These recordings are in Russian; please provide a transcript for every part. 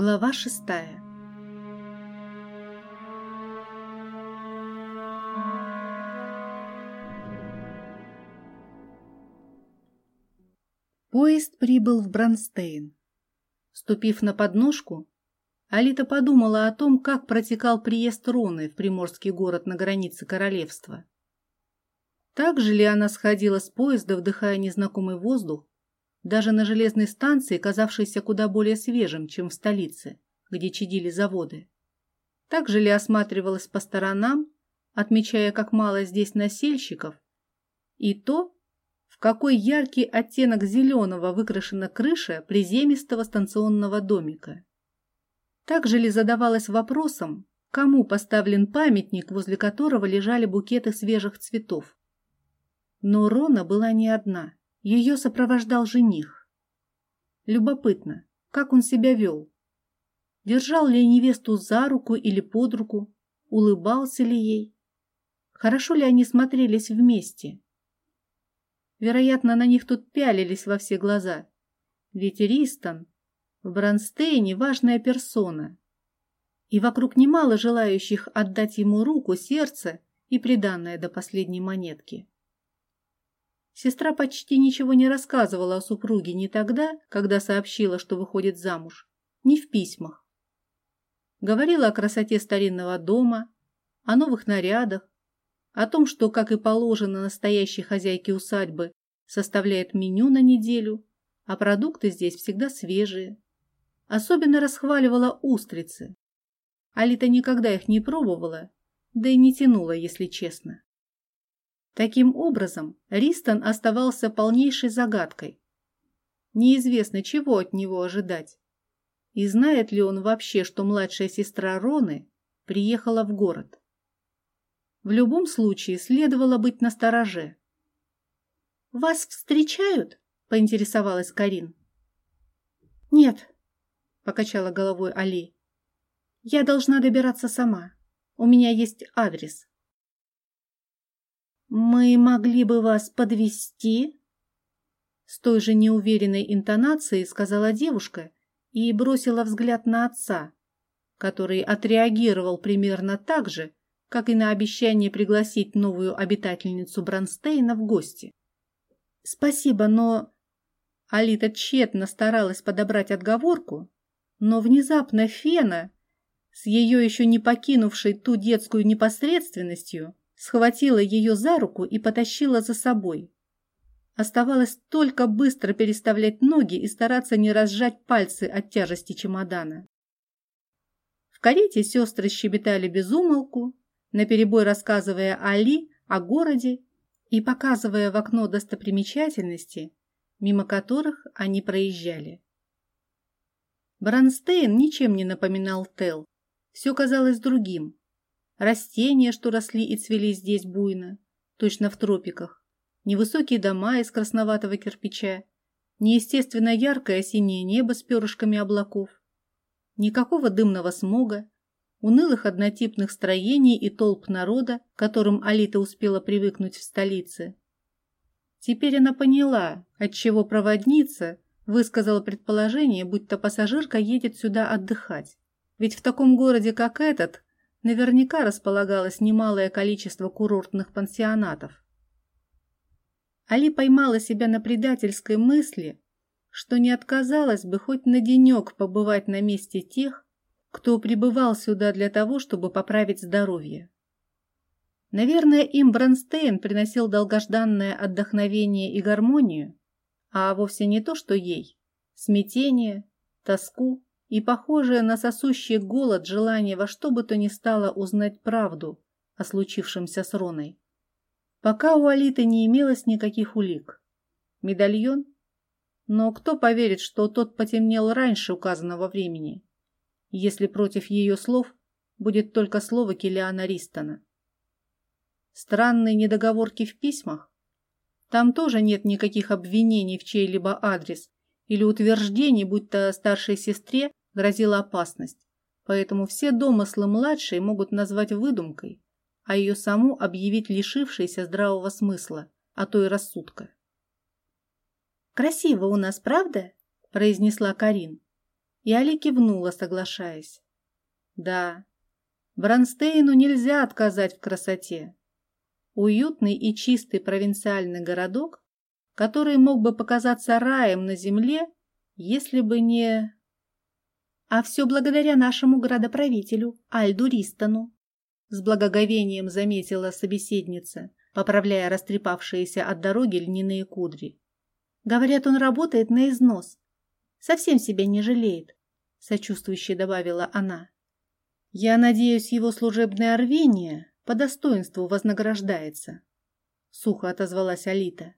Глава шестая Поезд прибыл в Бронстейн. Ступив на подножку, Алита подумала о том, как протекал приезд Роны в приморский город на границе королевства. Так же ли она сходила с поезда, вдыхая незнакомый воздух, даже на железной станции, казавшейся куда более свежим, чем в столице, где чадили заводы. Также ли осматривалась по сторонам, отмечая, как мало здесь носильщиков, и то, в какой яркий оттенок зеленого выкрашена крыша приземистого станционного домика. Также ли задавалась вопросом, кому поставлен памятник, возле которого лежали букеты свежих цветов. Но Рона была не одна – ее сопровождал жених. Любопытно, как он себя вел. Держал ли невесту за руку или под руку, улыбался ли ей. Хорошо ли они смотрелись вместе? Вероятно, на них тут пялились во все глаза. Ведь Ристон в Бронстейне важная персона. И вокруг немало желающих отдать ему руку, сердце и приданное до последней монетки. Сестра почти ничего не рассказывала о супруге ни тогда, когда сообщила, что выходит замуж, ни в письмах. Говорила о красоте старинного дома, о новых нарядах, о том, что, как и положено настоящей хозяйке усадьбы, составляет меню на неделю, а продукты здесь всегда свежие. Особенно расхваливала устрицы. Алита никогда их не пробовала, да и не тянула, если честно. Таким образом, Ристон оставался полнейшей загадкой. Неизвестно, чего от него ожидать. И знает ли он вообще, что младшая сестра Роны приехала в город? В любом случае, следовало быть настороже. «Вас встречают?» – поинтересовалась Карин. «Нет», – покачала головой Али. «Я должна добираться сама. У меня есть адрес». «Мы могли бы вас подвести? С той же неуверенной интонацией сказала девушка и бросила взгляд на отца, который отреагировал примерно так же, как и на обещание пригласить новую обитательницу Бронстейна в гости. «Спасибо, но...» Алита тщетно старалась подобрать отговорку, но внезапно Фена, с ее еще не покинувшей ту детскую непосредственностью, схватила ее за руку и потащила за собой. Оставалось только быстро переставлять ноги и стараться не разжать пальцы от тяжести чемодана. В карете сестры щебетали без умолку, наперебой рассказывая Али о городе и показывая в окно достопримечательности, мимо которых они проезжали. Бронстейн ничем не напоминал Тел. Все казалось другим, растения, что росли и цвели здесь буйно, точно в тропиках, невысокие дома из красноватого кирпича, неестественно яркое синее небо с перышками облаков, никакого дымного смога, унылых однотипных строений и толп народа, к которым Алита успела привыкнуть в столице. Теперь она поняла, отчего проводница высказала предположение, будто пассажирка едет сюда отдыхать. Ведь в таком городе, как этот, наверняка располагалось немалое количество курортных пансионатов. Али поймала себя на предательской мысли, что не отказалась бы хоть на денек побывать на месте тех, кто прибывал сюда для того, чтобы поправить здоровье. Наверное, им Бронстейн приносил долгожданное отдохновение и гармонию, а вовсе не то, что ей – смятение, тоску и похожее на сосущий голод желание во что бы то ни стало узнать правду о случившемся с Роной. Пока у Алиты не имелось никаких улик. Медальон? Но кто поверит, что тот потемнел раньше указанного времени, если против ее слов будет только слово Килиана Ристона? Странные недоговорки в письмах? Там тоже нет никаких обвинений в чей-либо адрес или утверждений, будто старшей сестре грозила опасность, поэтому все домыслы младшей могут назвать выдумкой, а ее саму объявить лишившейся здравого смысла, а то и рассудка. «Красиво у нас, правда?» – произнесла Карин. И Али кивнула, соглашаясь. Да, Бронстейну нельзя отказать в красоте. Уютный и чистый провинциальный городок, который мог бы показаться раем на земле, если бы не... А все благодаря нашему градоправителю, Альду Ристону, с благоговением заметила собеседница, поправляя растрепавшиеся от дороги льняные кудри. Говорят, он работает на износ. Совсем себя не жалеет, сочувствующе добавила она. Я надеюсь, его служебное рвение по достоинству вознаграждается, сухо отозвалась Алита.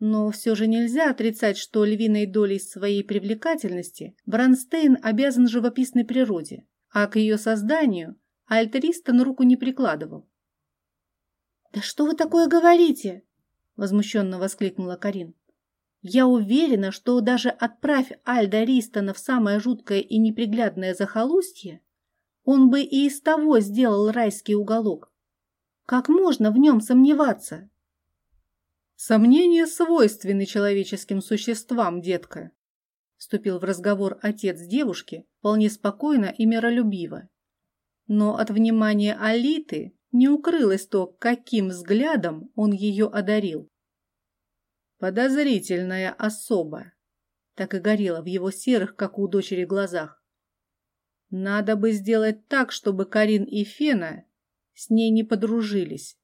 Но все же нельзя отрицать, что львиной долей своей привлекательности Бронстейн обязан живописной природе, а к ее созданию Альтеристон руку не прикладывал. «Да что вы такое говорите?» — возмущенно воскликнула Карин. «Я уверена, что даже отправь Альда Ристона в самое жуткое и неприглядное захолустье, он бы и из того сделал райский уголок. Как можно в нем сомневаться?» Сомнения свойственны человеческим существам, детка. Вступил в разговор отец девушки вполне спокойно и миролюбиво. Но от внимания Алиты не укрылось то, каким взглядом он ее одарил. Подозрительная особа. Так и горела в его серых, как у дочери, глазах. Надо бы сделать так, чтобы Карин и Фена с ней не подружились.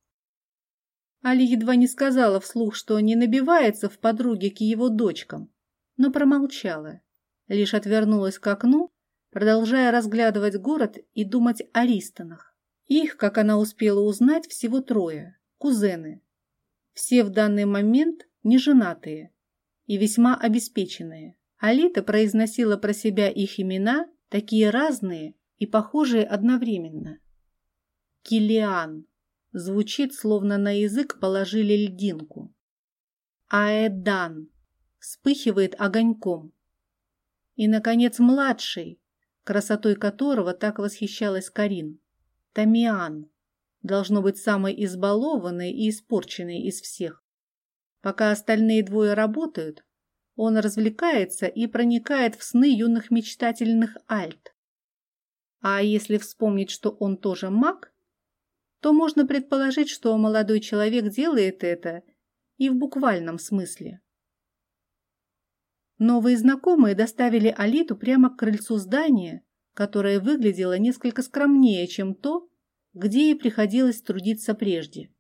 Али едва не сказала вслух, что не набивается в подруге к его дочкам, но промолчала, лишь отвернулась к окну, продолжая разглядывать город и думать о Ристонах. Их, как она успела узнать, всего трое – кузены. Все в данный момент неженатые и весьма обеспеченные. Алита произносила про себя их имена, такие разные и похожие одновременно. Килиан, Звучит, словно на язык положили льдинку. Аэдан вспыхивает огоньком. И, наконец, младший, красотой которого так восхищалась Карин. Тамиан. Должно быть самый избалованный и испорченный из всех. Пока остальные двое работают, он развлекается и проникает в сны юных мечтательных альт. А если вспомнить, что он тоже маг, то можно предположить, что молодой человек делает это и в буквальном смысле. Новые знакомые доставили Алиту прямо к крыльцу здания, которое выглядело несколько скромнее, чем то, где ей приходилось трудиться прежде.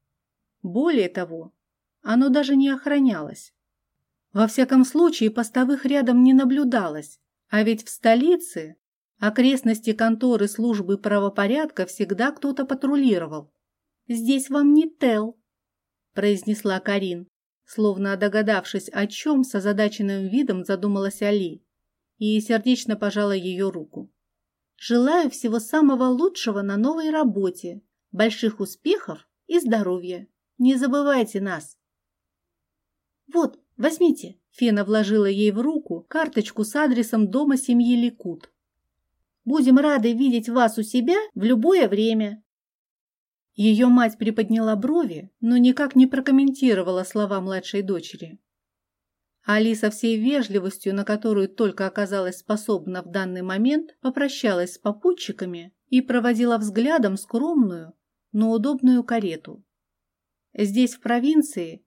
Более того, оно даже не охранялось. Во всяком случае, постовых рядом не наблюдалось, а ведь в столице Окрестности конторы службы правопорядка всегда кто-то патрулировал. «Здесь вам не Тел», — произнесла Карин, словно догадавшись, о чем с озадаченным видом задумалась Али, и сердечно пожала ее руку. «Желаю всего самого лучшего на новой работе, больших успехов и здоровья. Не забывайте нас». «Вот, возьмите», — Фена вложила ей в руку карточку с адресом дома семьи Ликут. Будем рады видеть вас у себя в любое время». Ее мать приподняла брови, но никак не прокомментировала слова младшей дочери. Али со всей вежливостью, на которую только оказалась способна в данный момент, попрощалась с попутчиками и проводила взглядом скромную, но удобную карету. Здесь, в провинции,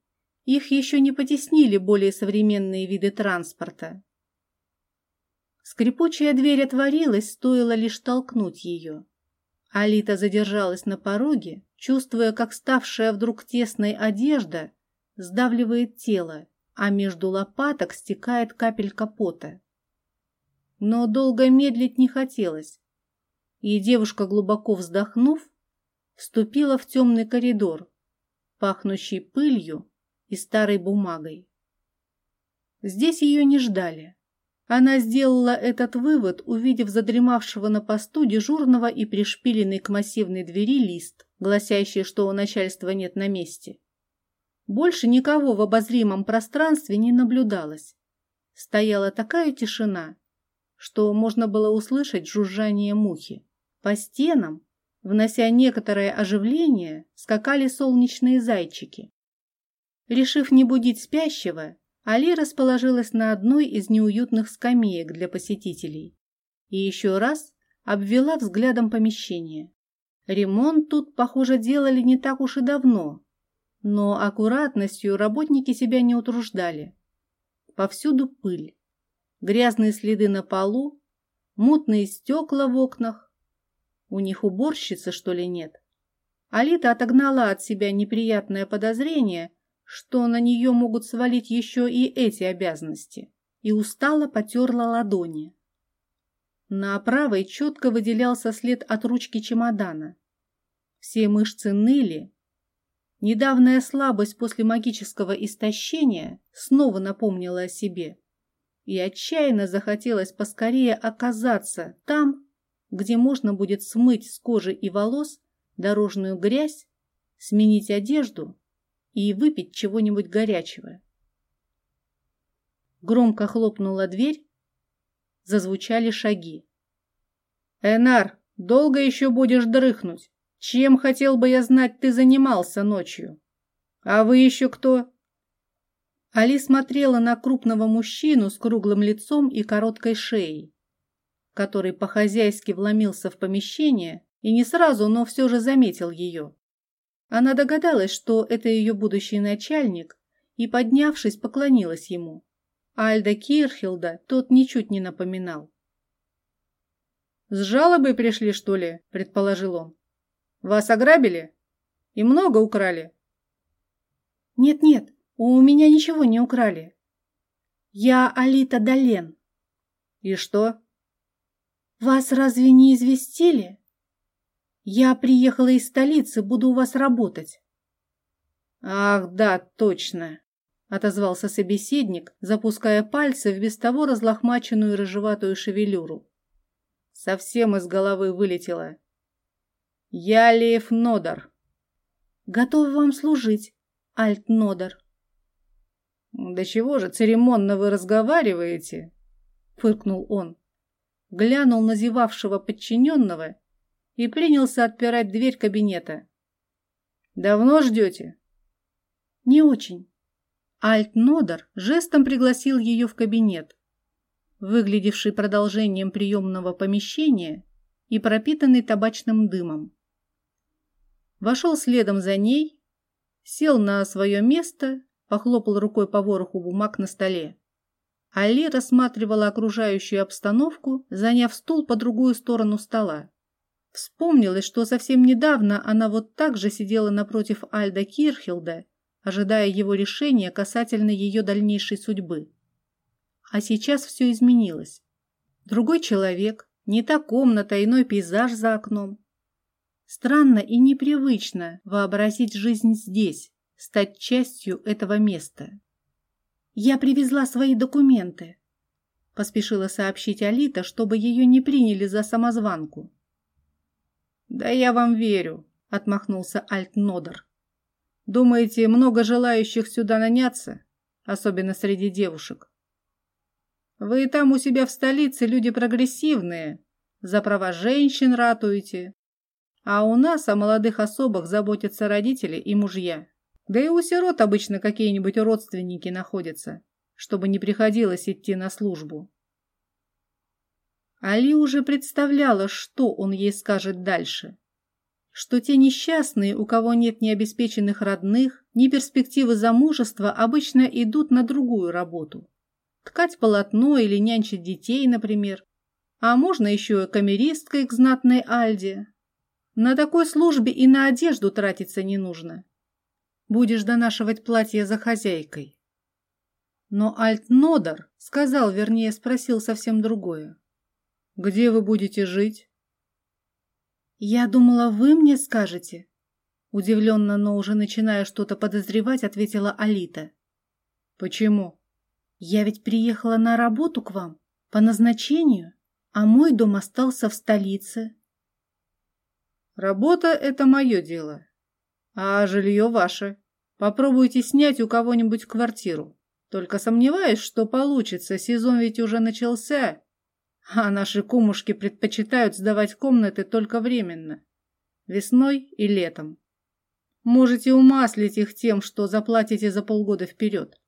их еще не потеснили более современные виды транспорта. Скрипучая дверь отворилась, стоило лишь толкнуть ее. Алита задержалась на пороге, чувствуя, как ставшая вдруг тесной одежда сдавливает тело, а между лопаток стекает капелька пота. Но долго медлить не хотелось, и девушка, глубоко вздохнув, вступила в темный коридор, пахнущий пылью и старой бумагой. Здесь ее не ждали. Она сделала этот вывод, увидев задремавшего на посту дежурного и пришпиленный к массивной двери лист, гласящий, что у начальства нет на месте. Больше никого в обозримом пространстве не наблюдалось. Стояла такая тишина, что можно было услышать жужжание мухи. По стенам, внося некоторое оживление, скакали солнечные зайчики. Решив не будить спящего, Али расположилась на одной из неуютных скамеек для посетителей и еще раз обвела взглядом помещение. Ремонт тут, похоже, делали не так уж и давно, но аккуратностью работники себя не утруждали. Повсюду пыль, грязные следы на полу, мутные стекла в окнах. У них уборщицы, что ли, нет? Алита отогнала от себя неприятное подозрение, что на нее могут свалить еще и эти обязанности, и устало потерла ладони. На правой четко выделялся след от ручки чемодана. Все мышцы ныли. Недавняя слабость после магического истощения снова напомнила о себе. И отчаянно захотелось поскорее оказаться там, где можно будет смыть с кожи и волос дорожную грязь, сменить одежду и выпить чего-нибудь горячего. Громко хлопнула дверь, зазвучали шаги. «Энар, долго еще будешь дрыхнуть? Чем, хотел бы я знать, ты занимался ночью? А вы еще кто?» Али смотрела на крупного мужчину с круглым лицом и короткой шеей, который по-хозяйски вломился в помещение и не сразу, но все же заметил ее. Она догадалась, что это ее будущий начальник, и, поднявшись, поклонилась ему. Альда Кирхилда тот ничуть не напоминал. «С жалобой пришли, что ли?» – предположил он. «Вас ограбили? И много украли?» «Нет-нет, у меня ничего не украли. Я Алита Долен». «И что?» «Вас разве не известили? Я приехала из столицы, буду у вас работать». «Ах, да, точно!» — отозвался собеседник, запуская пальцы в без того разлохмаченную рыжеватую шевелюру. Совсем из головы вылетело. «Я Лев Нодор». «Готов вам служить, Альт Нодор». «Да чего же церемонно вы разговариваете?» — фыркнул он. Глянул на зевавшего подчиненного и принялся отпирать дверь кабинета. «Давно ждете?» «Не очень». Альт Нодор жестом пригласил ее в кабинет, выглядевший продолжением приемного помещения и пропитанный табачным дымом. Вошел следом за ней, сел на свое место, похлопал рукой по вороху бумаг на столе. Али рассматривала окружающую обстановку, заняв стул по другую сторону стола. Вспомнилось, что совсем недавно она вот так же сидела напротив Альда Кирхилда ожидая его решения касательно ее дальнейшей судьбы. А сейчас все изменилось. Другой человек, не та комната, иной пейзаж за окном. Странно и непривычно вообразить жизнь здесь, стать частью этого места. «Я привезла свои документы», — поспешила сообщить Алита, чтобы ее не приняли за самозванку. «Да я вам верю», — отмахнулся Альт Нодер. Думаете, много желающих сюда наняться, особенно среди девушек? Вы там у себя в столице люди прогрессивные, за права женщин ратуете. А у нас о молодых особах заботятся родители и мужья. Да и у сирот обычно какие-нибудь родственники находятся, чтобы не приходилось идти на службу. Али уже представляла, что он ей скажет дальше что те несчастные, у кого нет ни обеспеченных родных, ни перспективы замужества, обычно идут на другую работу. Ткать полотно или нянчить детей, например. А можно еще камеристкой к знатной Альде. На такой службе и на одежду тратиться не нужно. Будешь донашивать платье за хозяйкой. Но Альт-Нодор сказал, вернее, спросил совсем другое. «Где вы будете жить?» «Я думала, вы мне скажете?» Удивленно, но уже начиная что-то подозревать, ответила Алита. «Почему?» «Я ведь приехала на работу к вам, по назначению, а мой дом остался в столице». «Работа — это мое дело, а жилье ваше. Попробуйте снять у кого-нибудь квартиру. Только сомневаюсь, что получится, сезон ведь уже начался, а наши кумушки предпочитают сдавать комнаты только временно, весной и летом. Можете умаслить их тем, что заплатите за полгода вперед,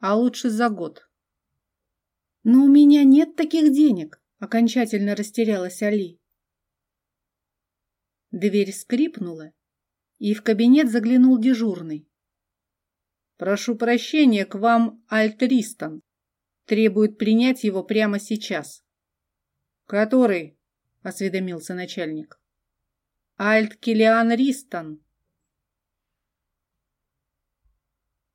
а лучше за год. Но у меня нет таких денег, Окончательно растерялась Али. Дверь скрипнула, и в кабинет заглянул дежурный. «Прошу прощения, к вам Альтристон. Требует принять его прямо сейчас». «Который?» — осведомился начальник. «Альт Килиан Ристон»,